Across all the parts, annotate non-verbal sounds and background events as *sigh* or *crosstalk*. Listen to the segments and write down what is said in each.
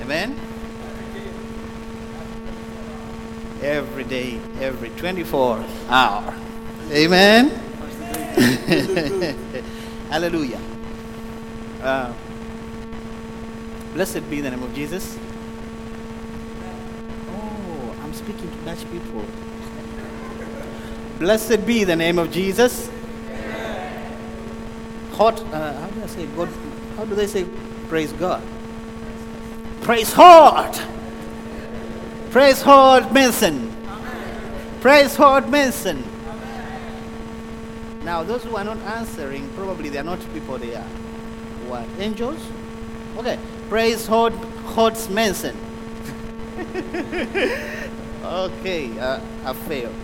Amen? Every day, every 24 hour. Amen? *laughs* Hallelujah. Uh, blessed be the name of Jesus. Oh, I'm speaking to Dutch people. Blessed be the name of Jesus. Hot, uh, how do I say God? How do they say praise God? Praise hard. Praise hard, Mason. Praise hard, Mason. Now, those who are not answering, probably they are not people, they are what? Angels? Okay. Praise hard, hard Manson. okay, uh, I failed.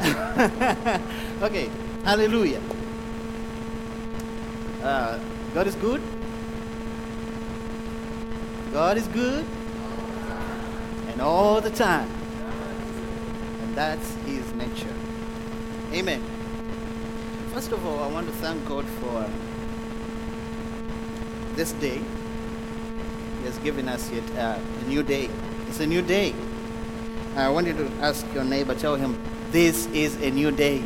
*laughs* okay, hallelujah. Uh, God is good. God is good. And all the time. And that's his nature. Amen. First of all, I want to thank God for this day. He has given us yet uh, a new day. It's a new day. I want you to ask your neighbor, tell him, this is a new day.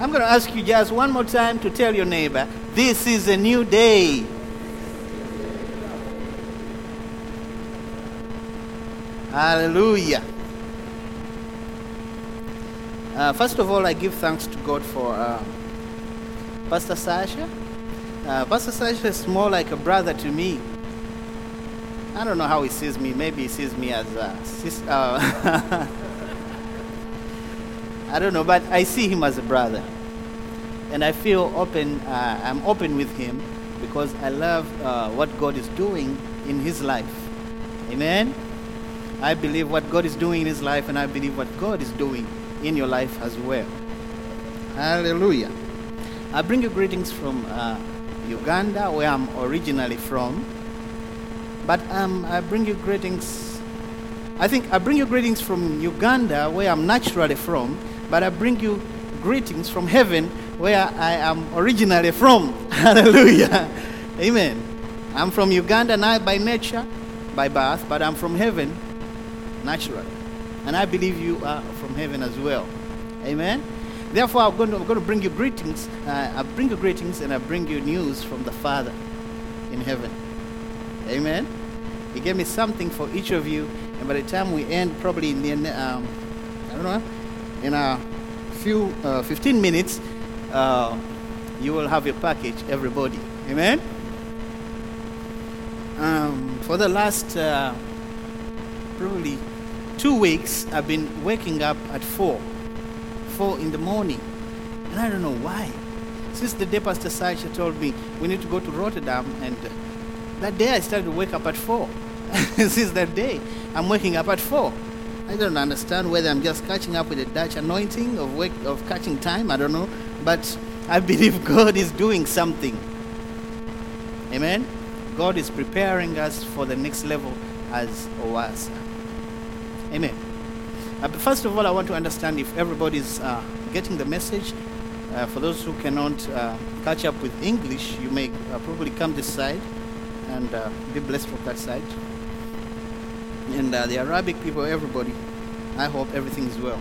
I'm going to ask you just one more time to tell your neighbor, this is a new day. Hallelujah. Uh, first of all, I give thanks to God for uh, Pastor Sasha. Uh, Pastor Sasha is more like a brother to me. I don't know how he sees me. Maybe he sees me as a sister. *laughs* I don't know, but I see him as a brother. And I feel open, uh, I'm open with him because I love uh, what God is doing in his life. Amen? I believe what God is doing in his life, and I believe what God is doing in your life as well. Hallelujah. I bring you greetings from uh, Uganda, where I'm originally from. But um, I bring you greetings. I think I bring you greetings from Uganda, where I'm naturally from. But I bring you greetings from heaven, where I am originally from. *laughs* Hallelujah. Amen. I'm from Uganda now by nature, by birth, but I'm from heaven naturally. And I believe you are from heaven as well. Amen. Therefore, I'm going to, I'm going to bring you greetings. Uh, I bring you greetings and I bring you news from the Father in heaven. Amen. He gave me something for each of you, and by the time we end, probably in the um, I don't know, in a few uh, 15 minutes, uh, you will have your package, everybody. Amen. Um, for the last uh, probably two weeks, I've been waking up at four, four in the morning, and I don't know why. Since the day Pastor Sasha told me we need to go to Rotterdam, and that day I started to wake up at four. *laughs* Since that day, I'm waking up at four. I don't understand whether I'm just catching up with the Dutch anointing of wake, of catching time. I don't know, but I believe *laughs* God is doing something. Amen. God is preparing us for the next level as OASE. Amen. Uh, but first of all, I want to understand if everybody's uh, getting the message. Uh, for those who cannot uh, catch up with English, you may uh, probably come this side and uh, be blessed from that side. And the Arabic people, everybody, I hope everything is well.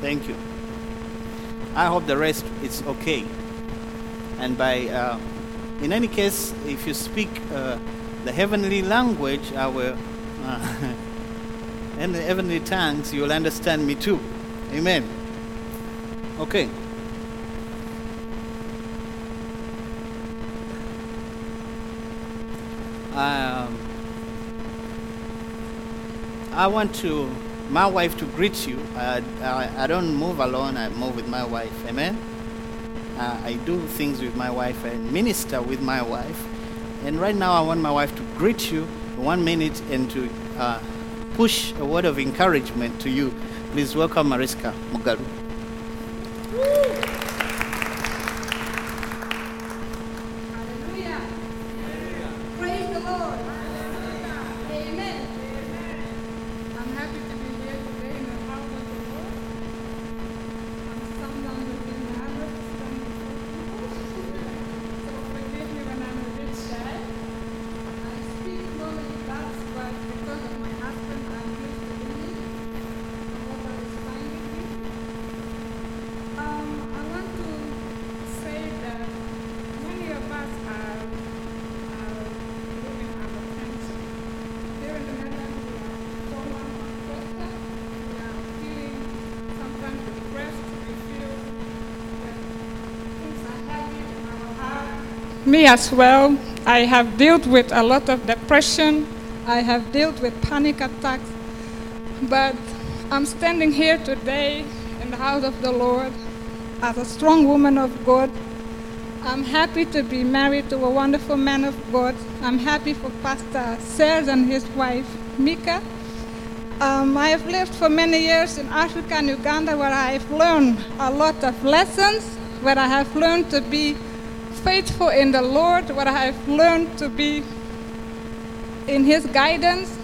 Thank you. I hope the rest is okay. And by, uh, in any case, if you speak uh, the heavenly language, our uh, *laughs* and the heavenly tongues, you will understand me too. Amen. Okay. Um, I want to my wife to greet you. I, I, I, don't move alone, I move with my wife. Amen? Uh, I do things with my wife and minister with my wife. And right now, I want my wife to greet you one minute and to uh, push a word of encouragement to you. Please welcome Mariska Mugalu. Me as well. I have dealt with a lot of depression. I have dealt with panic attacks. But I'm standing here today in the house of the Lord as a strong woman of God. I'm happy to be married to a wonderful man of God. I'm happy for Pastor Serge and his wife, Mika. Um, I have lived for many years in Africa and Uganda where I've learned a lot of lessons, where I have learned to be faithful in the Lord, what I have learned to be in His guidance.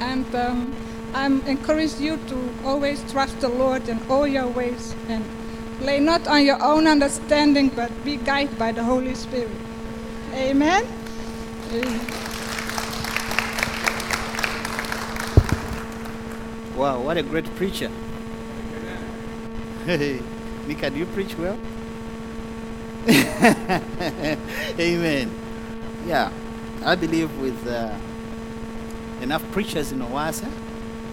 And um, I'm encourage you to always trust the Lord in all your ways and lay not on your own understanding, but be guided by the Holy Spirit. Amen. Wow, what a great preacher. *laughs* Hey, Mika, do you preach well? *laughs* Amen. Yeah, I believe with uh, enough preachers in OASE,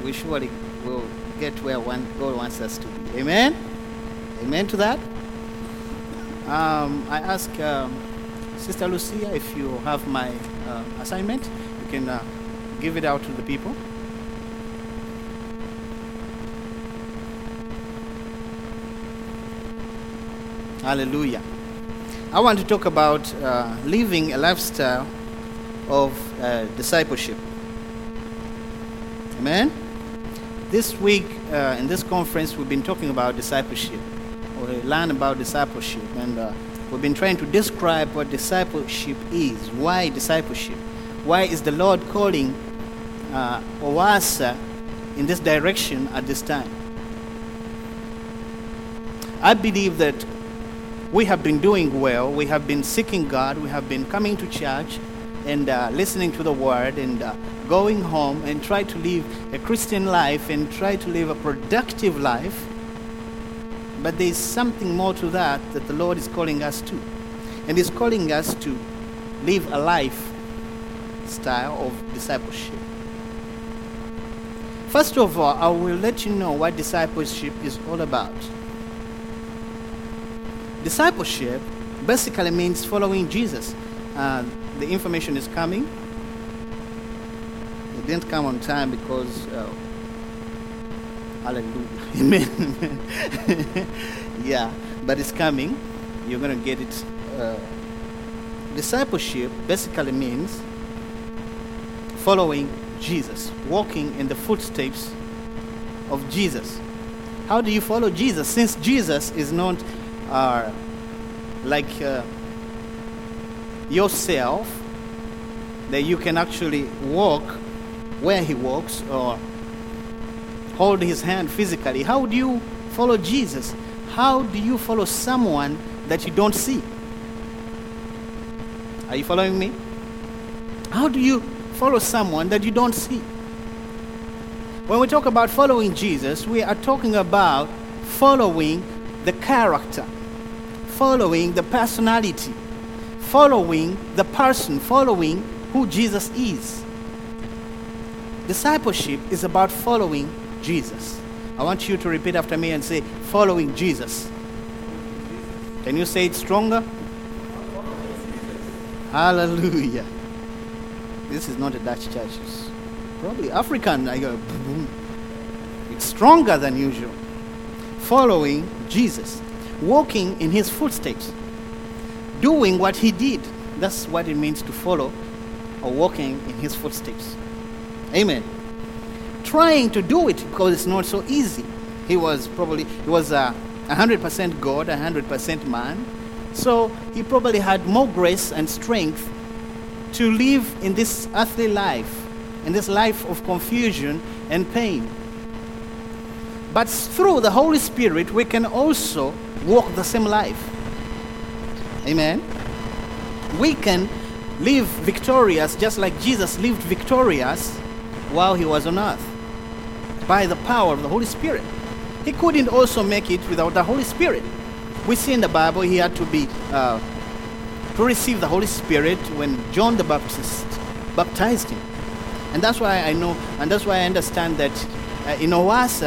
we surely will get where one God wants us to be. Amen. Amen to that. Um, I ask um, Sister Lucia if you have my uh, assignment, you can uh, give it out to the people. Hallelujah. I want to talk about uh, living a lifestyle of uh, discipleship. Amen. This week uh, in this conference, we've been talking about discipleship. We learn about discipleship, and uh, we've been trying to describe what discipleship is. Why discipleship? Why is the Lord calling uh, OASE in this direction at this time? I believe that we have been doing well. We have been seeking God. We have been coming to church and uh, listening to the word and uh, going home and try to live a Christian life and try to live a productive life. But there is something more to that that the Lord is calling us to. And He's calling us to live a life style of discipleship. First of all, I will let you know what discipleship is all about. Discipleship basically means following Jesus. Uh, the information is coming. It didn't come on time because, uh, hallelujah, *laughs* amen. yeah, but it's coming. You're going to get it. Uh, discipleship basically means following Jesus, walking in the footsteps of Jesus. How do you follow Jesus? Since Jesus is not uh, like uh, yourself, that you can actually walk where he walks or hold his hand physically. How do you follow Jesus? How do you follow someone that you don't see? Are you following me? How do you follow someone that you don't see? When we talk about following Jesus, we are talking about following the character, following the personality, following the person, following who Jesus is. Discipleship is about following Jesus. I want you to repeat after me and say, following Jesus. Can you say it stronger? Hallelujah. This is not a Dutch church. It's probably African. I go, boom. It's stronger than usual. Following Jesus, walking in his footsteps, doing what he did. That's what it means to follow or walking in his footsteps. Amen. Trying to do it because it's not so easy. He was probably he was a hundred percent God, a hundred percent man. So he probably had more grace and strength to live in this earthly life, in this life of confusion and pain. But through the Holy Spirit, we can also walk the same life. Amen. We can live victorious just like Jesus lived victorious while he was on earth by the power of the Holy Spirit. He couldn't also make it without the Holy Spirit. We see in the Bible he had to be uh, to receive the Holy Spirit when John the Baptist baptized him. And that's why I know, and that's why I understand that uh, in OASE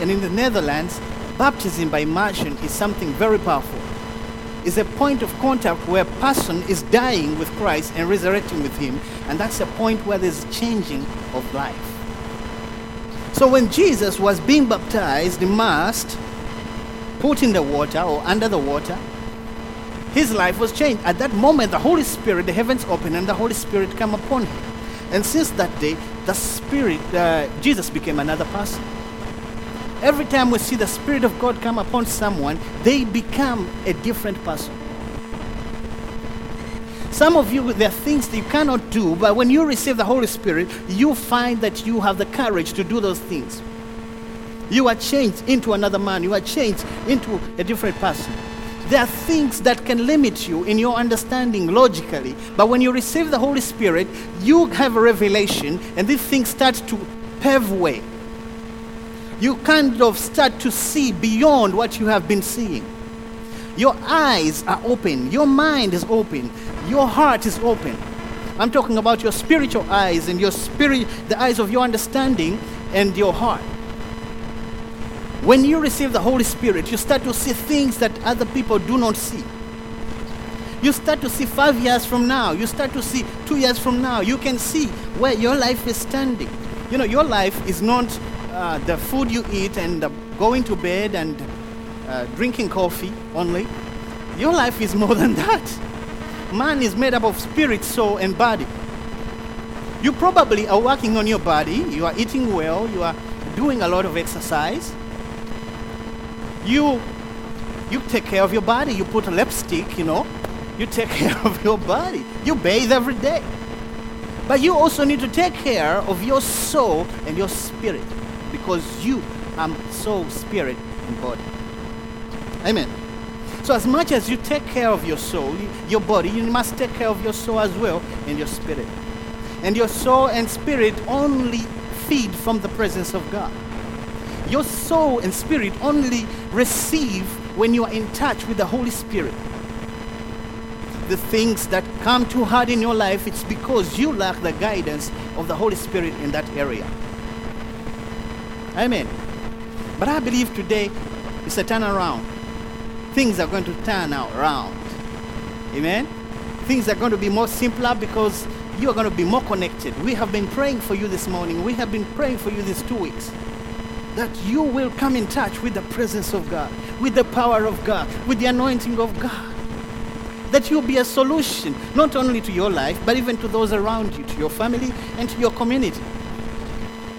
and in the Netherlands, baptism by immersion is something very powerful. It's a point of contact where a person is dying with Christ and resurrecting with Him, and that's a point where there's a changing of life. So when Jesus was being baptized, immersed, put in the water or under the water, his life was changed. At that moment, the Holy Spirit, the heavens opened, and the Holy Spirit came upon him. And since that day, the Spirit, uh, Jesus became another person. Every time we see the Spirit of God come upon someone, they become a different person. Some of you, there are things that you cannot do, but when you receive the Holy Spirit, you find that you have the courage to do those things. You are changed into another man, you are changed into a different person. There are things that can limit you in your understanding logically, but when you receive the Holy Spirit, you have a revelation, and these things start to pave way. You kind of start to see beyond what you have been seeing. Your eyes are open, your mind is open, your heart is open. I'm talking about your spiritual eyes and your spirit, the eyes of your understanding and your heart. When you receive the Holy Spirit, you start to see things that other people do not see. You start to see five years from now. You start to see two years from now. You can see where your life is standing. You know, your life is not uh, the food you eat and uh, going to bed and uh, drinking coffee only. Your life is more *laughs* than that. Man is made up of spirit, soul, and body. You probably are working on your body, you are eating well, you are doing a lot of exercise. You you take care of your body, you put a lipstick, you know. You take *laughs* care of your body. You bathe every day. But you also need to take care of your soul and your spirit because you are soul, spirit, and body. Amen. So, as much as you take care of your soul, your body, you must take care of your soul as well and your spirit. And your soul and spirit only feed from the presence of God. Your soul and spirit only receive when you are in touch with the Holy Spirit. The things that come too hard in your life, it's because you lack the guidance of the Holy Spirit in that area. Amen. But I believe today it's a turnaround. Things are going to turn around. Amen. Things are going to be more simpler because you are going to be more connected. We have been praying for you this morning. We have been praying for you these two weeks. That you will come in touch with the presence of God, with the power of God, with the anointing of God. That you'll be a solution, not only to your life, but even to those around you, to your family, and to your community.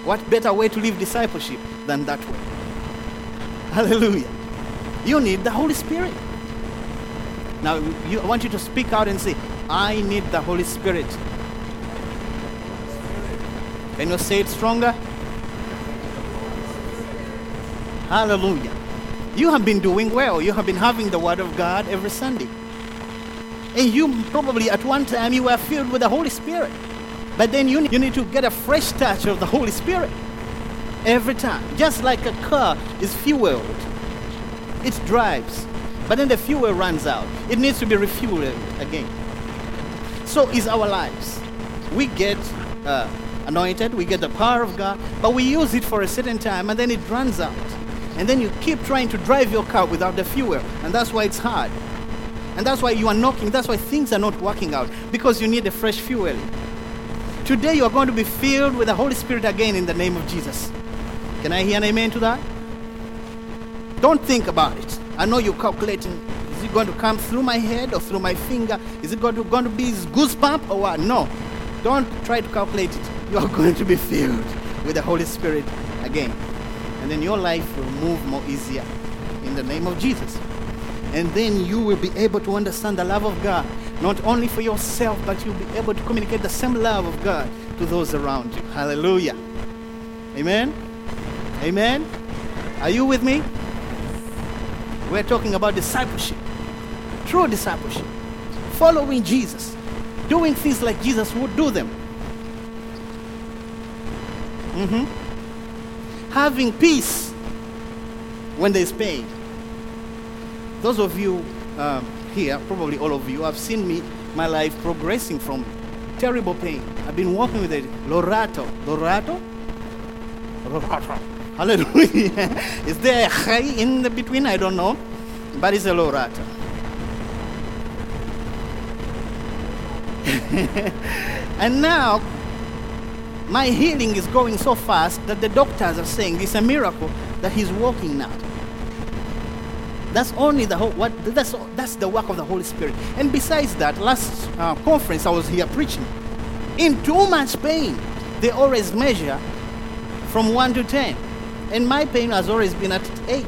What better way to live discipleship than that way? Hallelujah. You need the Holy Spirit. Now, you, I want you to speak out and say, I need the Holy Spirit. Can you say it stronger? Hallelujah. You have been doing well. You have been having the Word of God every Sunday. And you probably at one time you were filled with the Holy Spirit. But then you, you need to get a fresh touch of the Holy Spirit every time. Just like a car is fueled, it drives. But then the fuel runs out. It needs to be refueled again. So is our lives. We get uh, anointed, we get the power of God, but we use it for a certain time and then it runs out. And then you keep trying to drive your car without the fuel, and that's why it's hard. And that's why you are knocking, that's why things are not working out, because you need a fresh fuel. Today you are going to be filled with the Holy Spirit again in the name of Jesus. Can I hear an amen to that? Don't think about it. I know you're calculating is it going to come through my head or through my finger? Is it going to, going to be goosebump or what? No. Don't try to calculate it. You are *laughs* going to be filled with the Holy Spirit again. And then your life will move more easier in the name of Jesus. And then you will be able to understand the love of God, not only for yourself, but you'll be able to communicate the same love of God to those around you. Hallelujah. Amen. Amen. Are you with me? We're talking about discipleship, true discipleship, following Jesus, doing things like Jesus would do them. Mm-hmm. Having peace when there's pain. Those of you um, here, probably all of you, have seen me, my life progressing from terrible pain. I've been walking with a Lorato. Lorato? Lorato. *laughs* Hallelujah. Is there a chai in the between? I don't know. But it's a Lorato. *laughs* and now, my healing is going so fast that the doctors are saying it's a miracle that he's walking now. That's only the whole, what that's that's the work of the Holy Spirit. And besides that, last uh, conference I was here preaching. In too much pain, they always measure from one to ten, and my pain has always been at eight.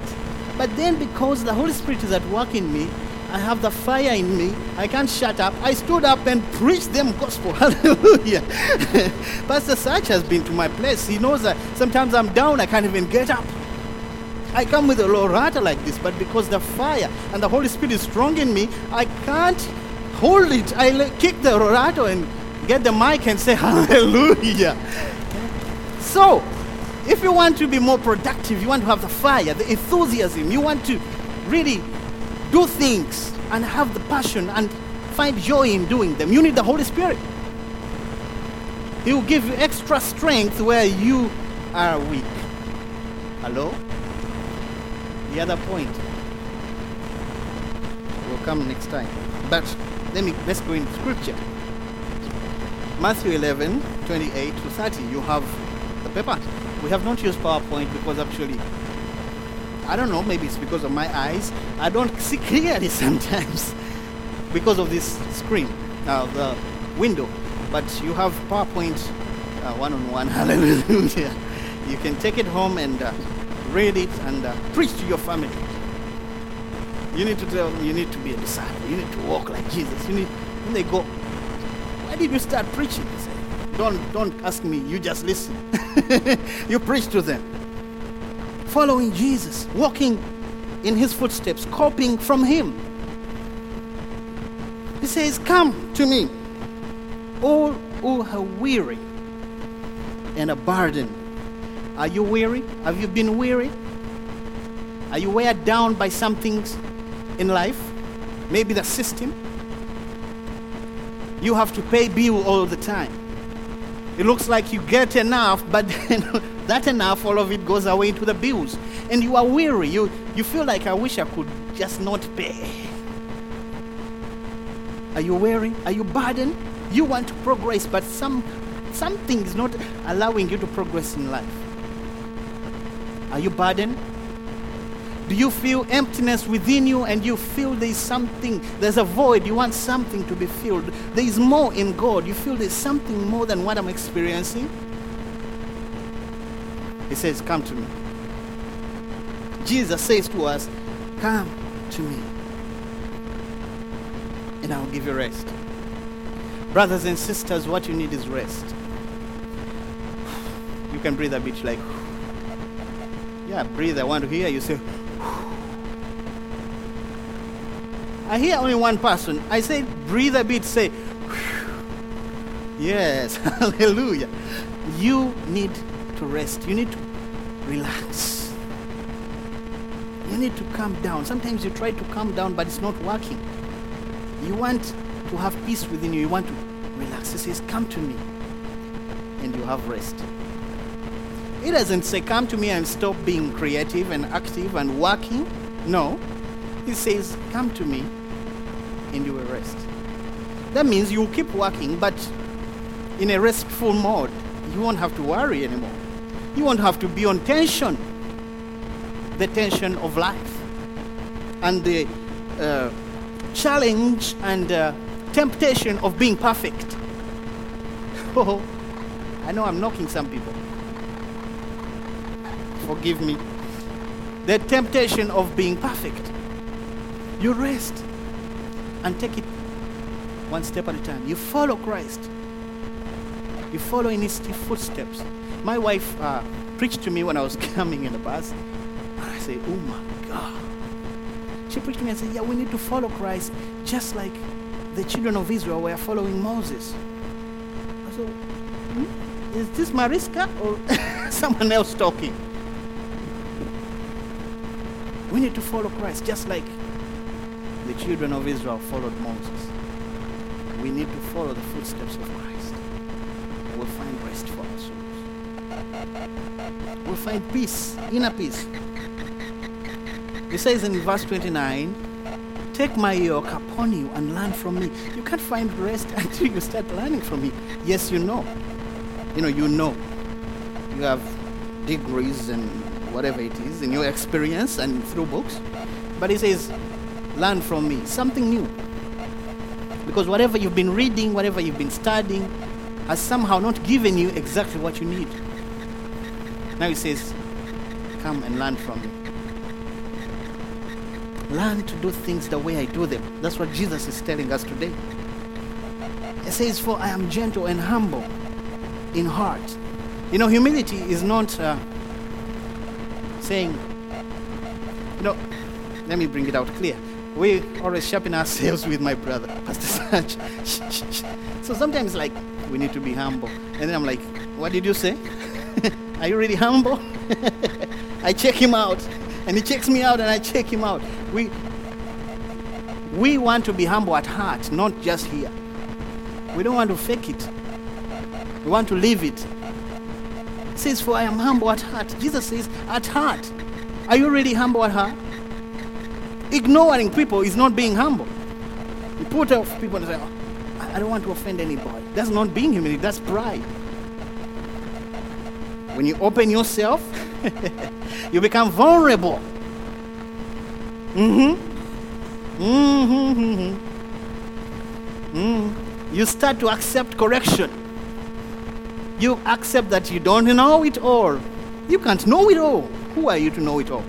But then, because the Holy Spirit is at work in me, I have the fire in me. I can't shut up. I stood up and preached them gospel. *laughs* Hallelujah. *laughs* Pastor Sach has been to my place. He knows that sometimes I'm down, I can't even get up. I come with a lorata like this, but because the fire and the Holy Spirit is strong in me, I can't hold it. I kick the lorata and get the mic and say *laughs* hallelujah. So, if you want to be more productive, you want to have the fire, the enthusiasm, you want to really do things and have the passion and find joy in doing them, you need the Holy Spirit. He will give you extra strength where you are weak. Hello? The other point will come next time. But let me let's go in scripture. Matthew 11, 28 to 30. You have the paper. We have not used PowerPoint because actually I don't know, maybe it's because of my eyes. I don't *laughs* see clearly sometimes *laughs* because of this screen, uh, the window. But you have PowerPoint one on one. *laughs* Hallelujah. You can take it home and uh, read it and uh, preach to your family. You need to tell them you need to be a disciple. You need to walk like Jesus. You need when they go, why did you start preaching? Say, don't don't ask me. You just listen. *laughs* you preach to them following Jesus, walking in his footsteps, copying from him. He says, Come to me, all who are weary and a burden. Are you weary? Have you been weary? Are you weighed down by some things in life? Maybe the system. You have to pay bill all the time. It looks like you get enough, but *laughs* that enough, all of it goes away into the bills. And you are weary. You, you feel like, I wish I could just not pay. Are you weary? Are you burdened? You want to progress, but some, something is not allowing you to progress in life. Are you burdened? Do you feel emptiness within you and you feel there's something, there's a void, you want something to be filled? There is more in God. You feel there's something more than what I'm experiencing? He says, Come to me. Jesus says to us, Come to me, and I'll give you rest. Brothers and sisters, what you need is rest. *sighs* You can breathe a bit like, yeah, breathe. I want to hear you say, I hear only one person. I say, breathe a bit, say, yes, *laughs* hallelujah. You need to rest. You need to relax. You need to calm down. Sometimes you try to calm down, but it's not working. You want to have peace within you. You want to relax. He says, Come to me, and you have rest. He doesn't say, Come to me and stop being creative and active and working. No. He says, Come to me, and you will rest. That means you will keep working, but in a restful mode. You won't have to worry anymore. You won't have to be on tension. The tension of life. And the uh, challenge and uh, temptation of being perfect. *laughs* Oh, I know I'm knocking some people. Forgive me. The temptation of being perfect. You rest and take it one step at a time. You follow Christ. You follow in his footsteps. My wife uh, preached to me when I was *laughs* coming in the bus. And I said, Oh my God. She preached to me and said, Yeah, we need to follow Christ just like the children of Israel were following Moses. I said, hmm? Is this Mariska or *laughs* someone else talking? We need to follow Christ just like the children of Israel followed Moses. We need to follow the footsteps of Christ. We'll find rest for our souls. We'll find peace, inner peace. It says in verse 29 Take my yoke upon you and learn from me. You can't find rest *laughs* until you start learning from me. Yes, you know. You know, you know. You have degrees and whatever it is in your experience and through books. But he says, learn from me something new. Because whatever you've been reading, whatever you've been studying, has somehow not given you exactly what you need. Now he says, come and learn from me. Learn to do things the way I do them. That's what Jesus is telling us today. He says, For I am gentle and humble in heart. You know, humility is not uh, saying, you know, let me bring it out clear. We always sharpen ourselves with my brother, *laughs* Pastor Sanch. so sometimes, like, we need to be humble. And then I'm like, what did you say? *laughs* Are you really humble? *laughs* I check him out and he checks me out and I check him out. We, we want to be humble at heart, not just here. We don't want to fake it. We want to live it. Says, For I am humble at heart. Jesus says, At heart. Are you really humble at heart? Ignoring people is not being humble. You put off people and say, oh, I don't want to offend anybody. That's not being humility, that's pride. When you open yourself, *laughs* you become vulnerable. Mm-hmm. Mm-hmm. Mm-hmm. You start to accept correction. You accept that you don't know it all. You can't know it all. Who are you to know it all?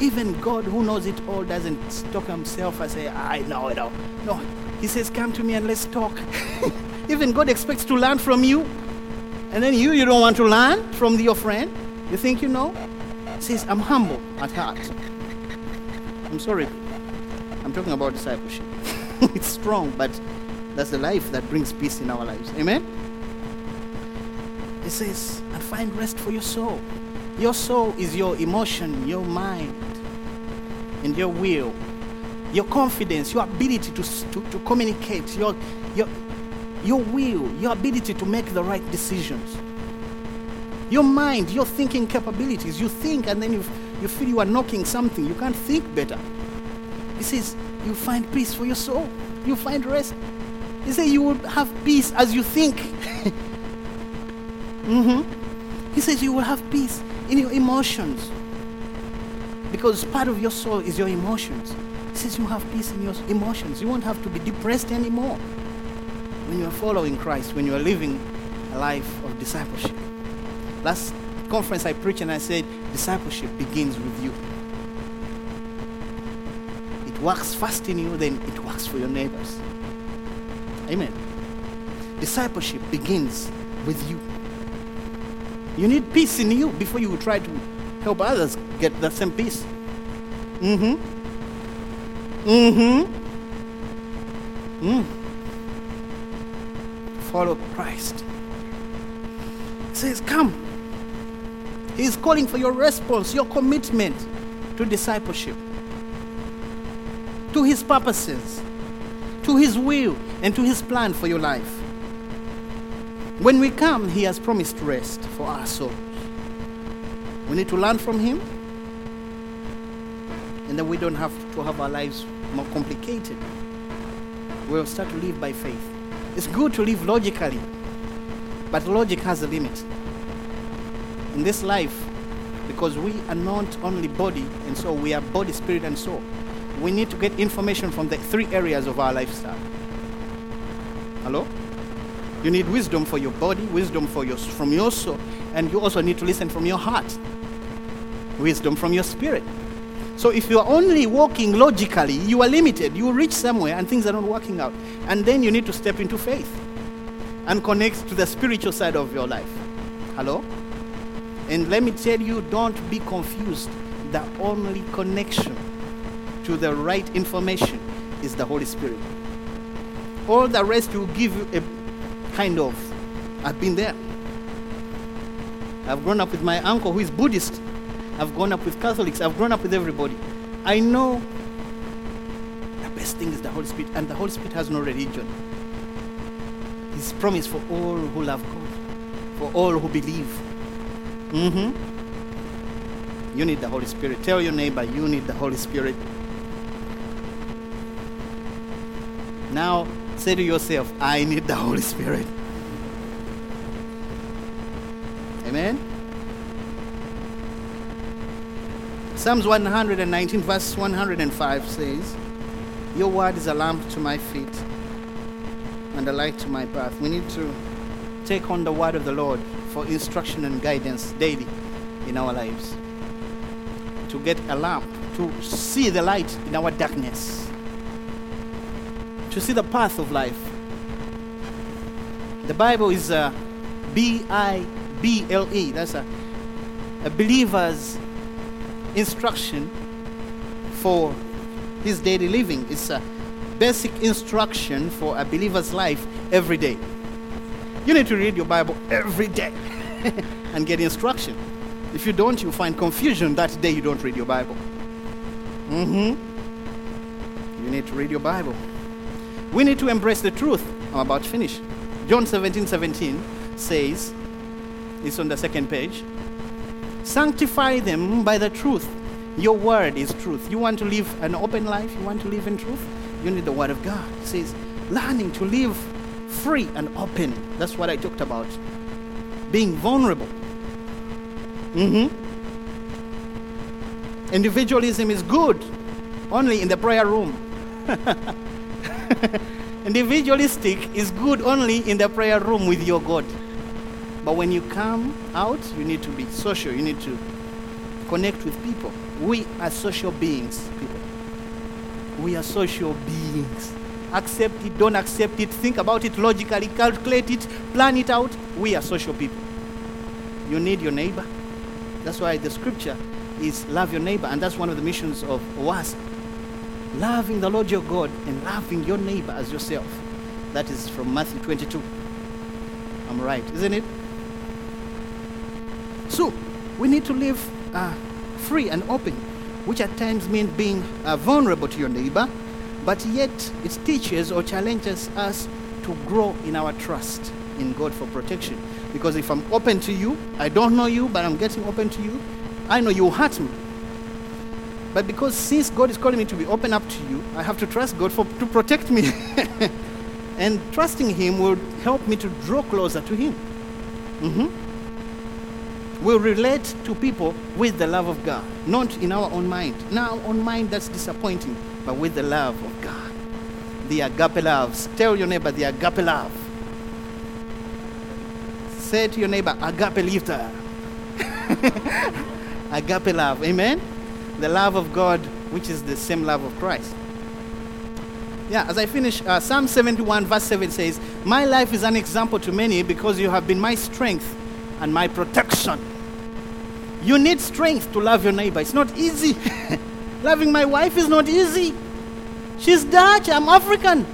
Even God, who knows it all, doesn't stop himself and say, I know it all. No, He says, Come to me and let's talk. *laughs* Even God expects to learn from you. And then you, you don't want to learn from your friend. You think you know? He says, I'm humble at heart. I'm sorry. I'm talking about discipleship. *laughs* it's strong, but that's the life that brings peace in our lives. Amen? He says, and find rest for your soul. Your soul is your emotion, your mind, and your will, your confidence, your ability to, to, to communicate, your, your, your will, your ability to make the right decisions. Your mind, your thinking capabilities. You think and then you, you feel you are knocking something. You can't think better. He says, you find peace for your soul. You find rest. He says, you will have peace as you think. *laughs* mm-hmm. He says, you will have peace in your emotions. Because part of your soul is your emotions. He says, you have peace in your emotions. You won't have to be depressed anymore when you are following Christ, when you are living a life of discipleship. Last conference I preached and I said, discipleship begins with you. It works first in you, then it works for your neighbors. Amen. Discipleship begins with you. You need peace in you before you try to help others get the same peace. Mm-hmm. Mm-hmm. Mm. Follow Christ. He says, Come. He is calling for your response, your commitment to discipleship, to his purposes, to his will, and to his plan for your life. When we come, he has promised rest for our souls. We need to learn from him, and then we don't have to have our lives more complicated. We'll start to live by faith. It's good to live logically, but logic has a limit. In this life, because we are not only body and soul, we are body, spirit, and soul. We need to get information from the three areas of our lifestyle. Hello? You need wisdom for your body, wisdom for your, from your soul, and you also need to listen from your heart. Wisdom from your spirit. So if you are only walking logically, you are limited. You reach somewhere and things are not working out. And then you need to step into faith and connect to the spiritual side of your life. Hello? And let me tell you, don't be confused. The only connection to the right information is the Holy Spirit. All the rest will give you a kind of, I've been there. I've grown up with my uncle who is Buddhist. I've grown up with Catholics. I've grown up with everybody. I know the best thing is the Holy Spirit, and the Holy Spirit has no religion. His promise for all who love God, for all who believe. Mm-hmm. You need the Holy Spirit. Tell your neighbor, you need the Holy Spirit. Now, say to yourself, I need the Holy Spirit. Amen. Psalms 119, verse 105 says, Your word is a lamp to my feet and a light to my path. We need to take on the word of the Lord for instruction and guidance daily in our lives. To get a lamp, to see the light in our darkness, to see the path of life. The Bible is a B I B L E. That's a, a believer's instruction for his daily living. It's a basic instruction for a believer's life every day. You need to read your Bible every day *laughs* and get instruction. If you don't, you'll find confusion that day you don't read your Bible. Mm-hmm. You need to read your Bible. We need to embrace the truth. I'm about to finish. John 17 17 says, it's on the second page. Sanctify them by the truth. Your word is truth. You want to live an open life? You want to live in truth? You need the word of God. It says, learning to live free and open. That's what I talked about. Being vulnerable. Mm-hmm. Individualism is good only in the prayer room. *laughs* *laughs* Individualistic is good only in the prayer room with your God. But when you come out, you need to be social. You need to connect with people. We are social beings, people. We are social beings. Accept it, don't accept it, think about it logically, calculate it, plan it out. We are social people. You need your neighbor. That's why the scripture is love your neighbor, and that's one of the missions of OAS. Loving the Lord your God and loving your neighbor as yourself. That is from Matthew 22. I'm right, isn't it? So, we need to live uh, free and open, which at times means being uh, vulnerable to your neighbor, but yet it teaches or challenges us to grow in our trust in God for protection. Because if I'm open to you, I don't know you, but I'm getting open to you, I know you hurt me. But because since God is calling me to be open up to you, I have to trust God for, to protect me. *laughs* and trusting Him will help me to draw closer to Him. Mm-hmm. We'll relate to people with the love of God, not in our own mind. In our own mind, that's disappointing, but with the love of God. The agape love. Tell your neighbor the agape love. Say to your neighbor, agape lifter. *laughs* agape love. Amen? The love of God, which is the same love of Christ. Yeah, as I finish, uh, Psalm 71, verse 7 says, My life is an example to many because you have been my strength and my protection. You need strength to love your neighbor. It's not easy. *laughs* Loving my wife is not easy. She's Dutch, I'm African.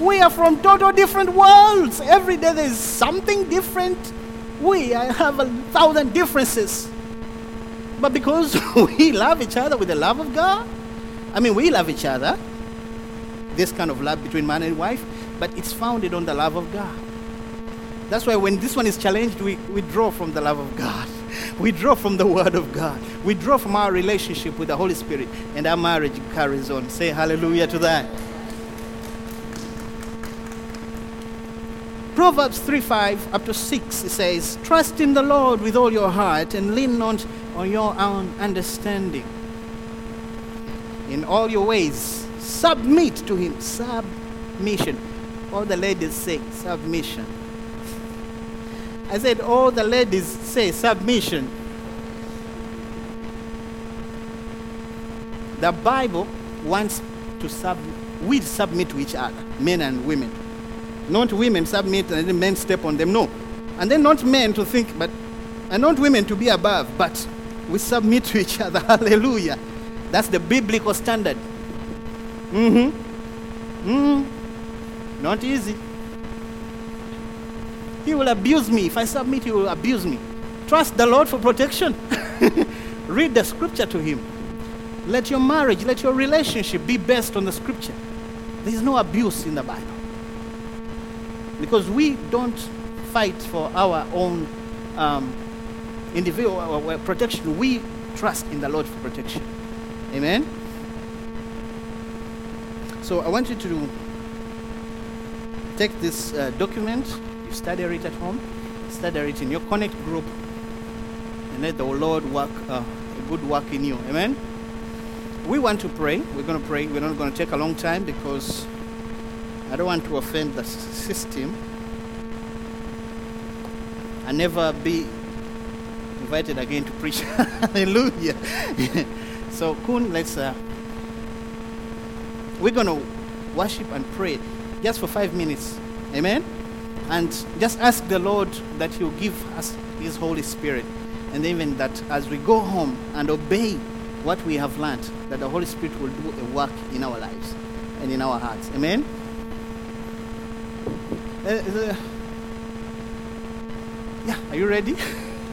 We are from total different worlds. Every day there's something different. We have a thousand differences. But because *laughs* we love each other with the love of God, I mean, we love each other, this kind of love between man and wife, but it's founded on the love of God. That's why when this one is challenged, we, we draw from the love of God. *laughs* We draw from the Word of God. We draw from our relationship with the Holy Spirit, and our marriage carries on. Say hallelujah to that. Proverbs 3 5 up to 6 it says, Trust in the Lord with all your heart and lean not on your own understanding. In all your ways, submit to Him. Submission. All the ladies say submission. I said, all the ladies say submission. The Bible wants to sub, we submit to each other, men and women. Not women submit and then men step on them. No. And then not men to think, but, and not women to be above, but we submit to each other. *laughs* Hallelujah. That's the biblical standard. Mm-hmm. Mm. Not easy. He will abuse me. If I submit, he will abuse me. Trust the Lord for protection. *laughs* Read the scripture to him. Let your marriage, let your relationship be based on the scripture. There is no abuse in the Bible. Because we don't fight for our own um, individual protection, we trust in the Lord for protection. Amen. So I want you to take this uh, document, you study it at home, study it in your connect group, and let the Lord work uh, a good work in you. Amen. We want to pray. We're going to pray. We're not going to take a long time because I don't want to offend the system and never be invited again to preach. *laughs* Hallelujah. *laughs* so, Kun, let's. Uh, we're going to worship and pray just for five minutes. Amen? And just ask the Lord that He'll give us His Holy Spirit. And even that as we go home and obey what we have learned, that the Holy Spirit will do a work in our lives and in our hearts. Amen? Uh, uh, yeah, are you ready? *laughs*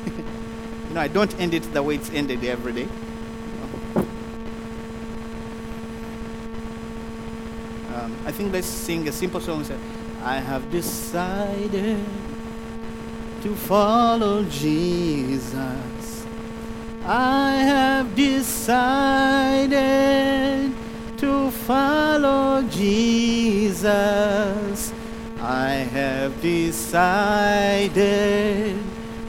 you know, I don't end it the way it's ended every day. Um, I think let's sing a simple song. I have decided to follow Jesus. I have decided to follow Jesus. I have decided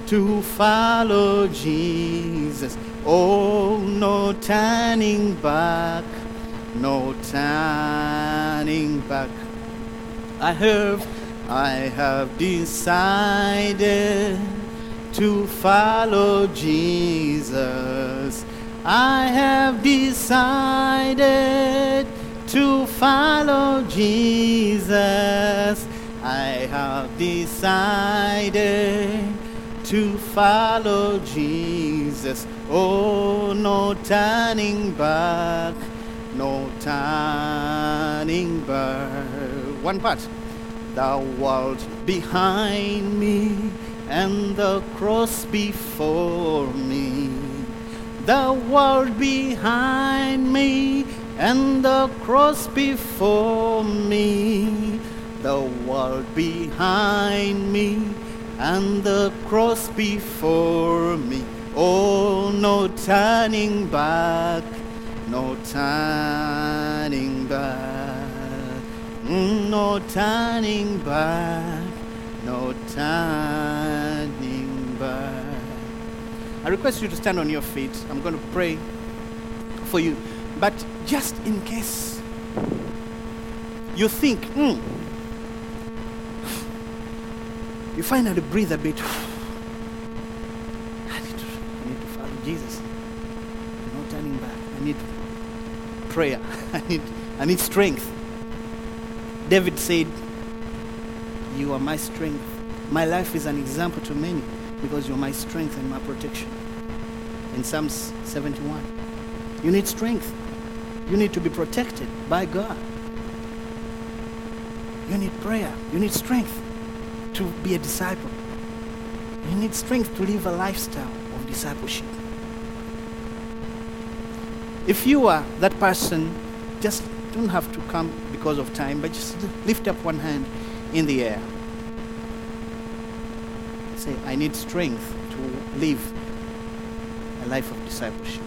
to follow Jesus. Oh, no turning back, no turning back. I have, I have decided to follow Jesus. I have decided to follow Jesus. I have decided to follow Jesus. Oh, no turning back, no turning back. One part. The world behind me and the cross before me. The world behind me and the cross before me. The world behind me and the cross before me. Oh, no turning back, no turning back, Mm, no turning back, no turning back. I request you to stand on your feet. I'm going to pray for you. But just in case you think, hmm, you finally breathe a bit. *sighs* I need to, I need to follow Jesus. No turning back. I need prayer. *laughs* I need, I need strength. David said, You are my strength. My life is an example to many because you're my strength and my protection. In Psalms 71. You need strength. You need to be protected by God. You need prayer. You need strength to be a disciple. You need strength to live a lifestyle of discipleship. If you are that person, just don't have to come because of time, but just lift up one hand in the air. Say, I need strength to live a life of discipleship.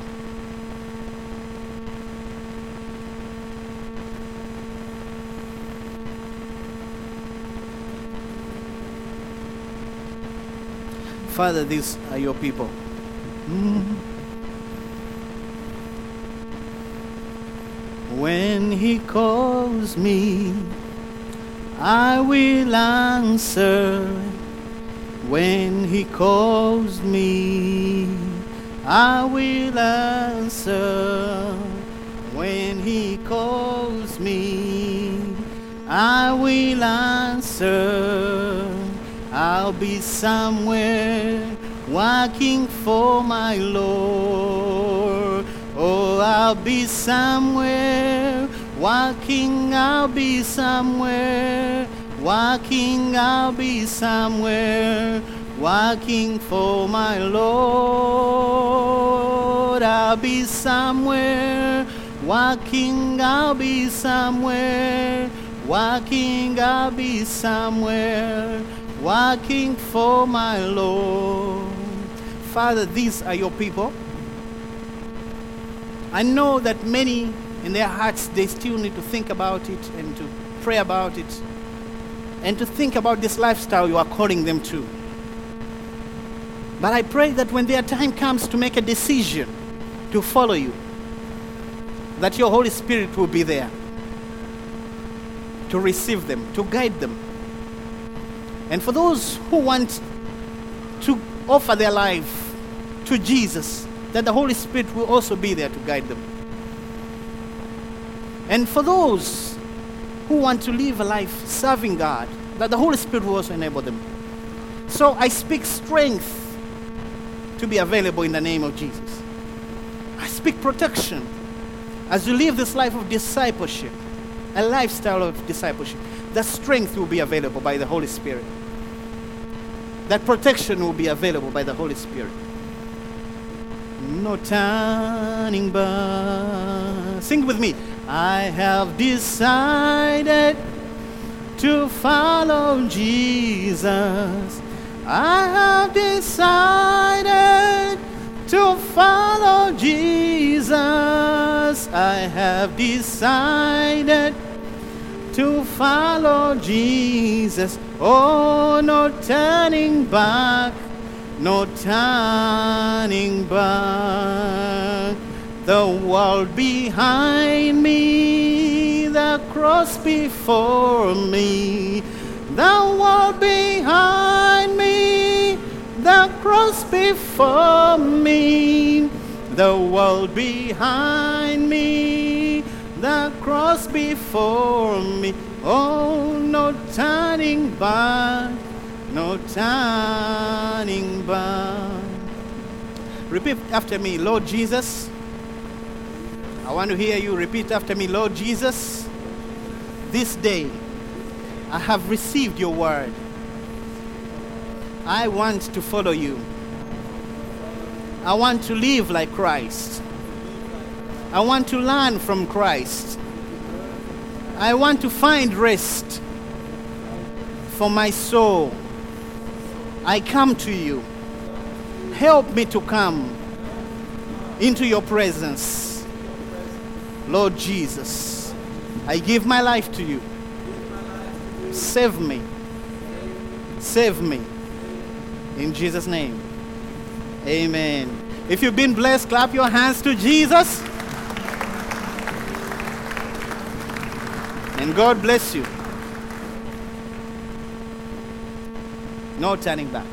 Father, these are your people. Mm. When he calls me, I will answer. When he calls me, I will answer. When he calls me, I will answer. I'll be somewhere working for my Lord. Oh, I'll be somewhere working, I'll be somewhere working, I'll be somewhere working for my Lord. I'll be somewhere working, I'll be somewhere working, I'll be somewhere working for my Lord. Father, these are your people. I know that many in their hearts they still need to think about it and to pray about it and to think about this lifestyle you are calling them to. But I pray that when their time comes to make a decision to follow you, that your Holy Spirit will be there to receive them, to guide them. And for those who want to offer their life to Jesus, that the Holy Spirit will also be there to guide them. And for those who want to live a life serving God, that the Holy Spirit will also enable them. So I speak strength to be available in the name of Jesus. I speak protection as you live this life of discipleship, a lifestyle of discipleship. That strength will be available by the Holy Spirit. That protection will be available by the Holy Spirit. No turning back. Sing with me. I have decided to follow Jesus. I have decided to follow Jesus. I have decided to follow Jesus. Oh, no turning back, no turning back. The world behind me, the cross before me, the world behind me, the cross before me, the world behind me, the cross before me. Oh, no turning back, no turning back. Repeat after me, Lord Jesus. I want to hear you repeat after me, Lord Jesus. This day I have received your word. I want to follow you. I want to live like Christ. I want to learn from Christ. I want to find rest for my soul. I come to you. Help me to come into your presence. Lord Jesus, I give my life to you. Save me. Save me. In Jesus' name. Amen. If you've been blessed, clap your hands to Jesus. And God bless you. No turning back.